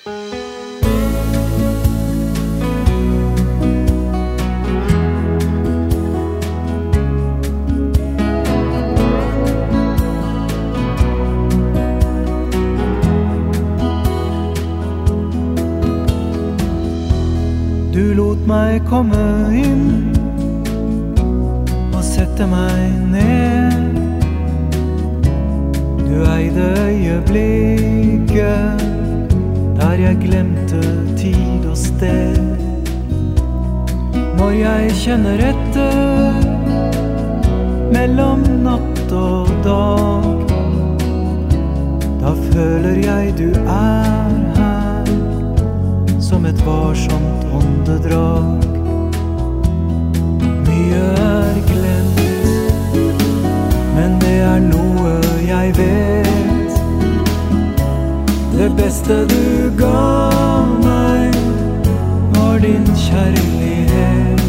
Du lot meg komme inn og sette meg ned. Du eide øyeblikket der jeg glemte tid og sted. Når jeg kjenner etter mellom natt og dag, da føler jeg du er her som et varsomt åndedrag. Mye er glemt, men det er noe jeg vet. Det beste du din kjærlighet.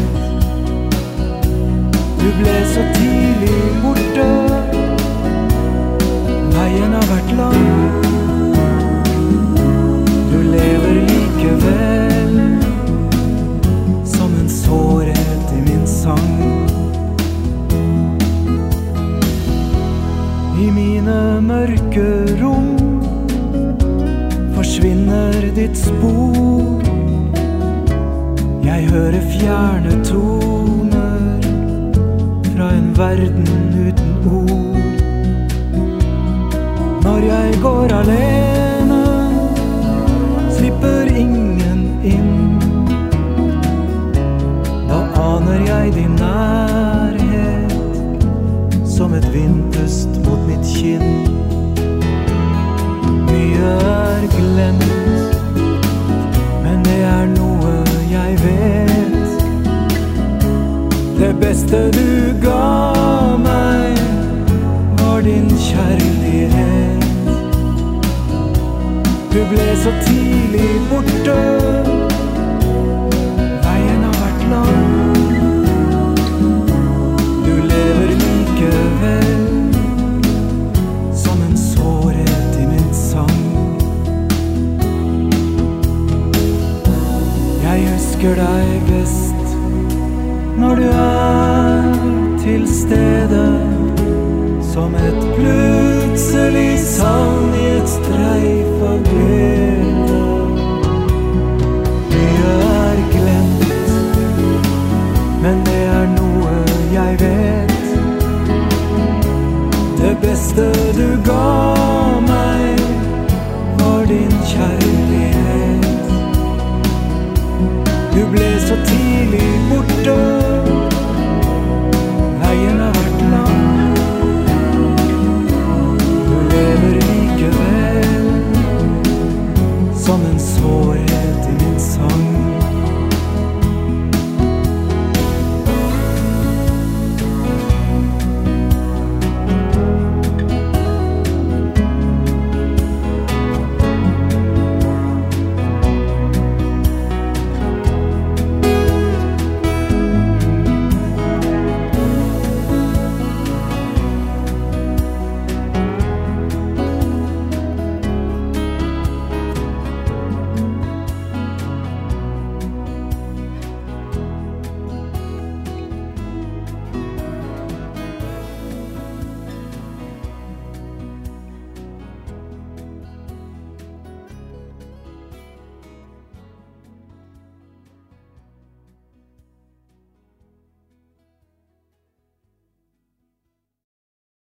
Du ble så tidlig borte, veien har vært lang. Du lever likevel som en sårhet i min sang. I mine mørke rom forsvinner ditt spor. Jeg hører fjerne toner fra en verden uten ord. Når jeg går alene slipper ingen inn. Da aner jeg din nærhet som et vindpust mot mitt kinn. Beste du ga meg, var din kjærlighet. Du ble så tidlig borte. Veien har vært lang. Du lever likevel som en sårhet i min sang. Jeg husker deg best når du er til stede. Som et plutselig savn i et streif av glede. Mye er glemt, men det er noe jeg vet. Det beste du ga meg, var din kjærlighet. Du ble så tidlig borte. som en sårhet i min sang.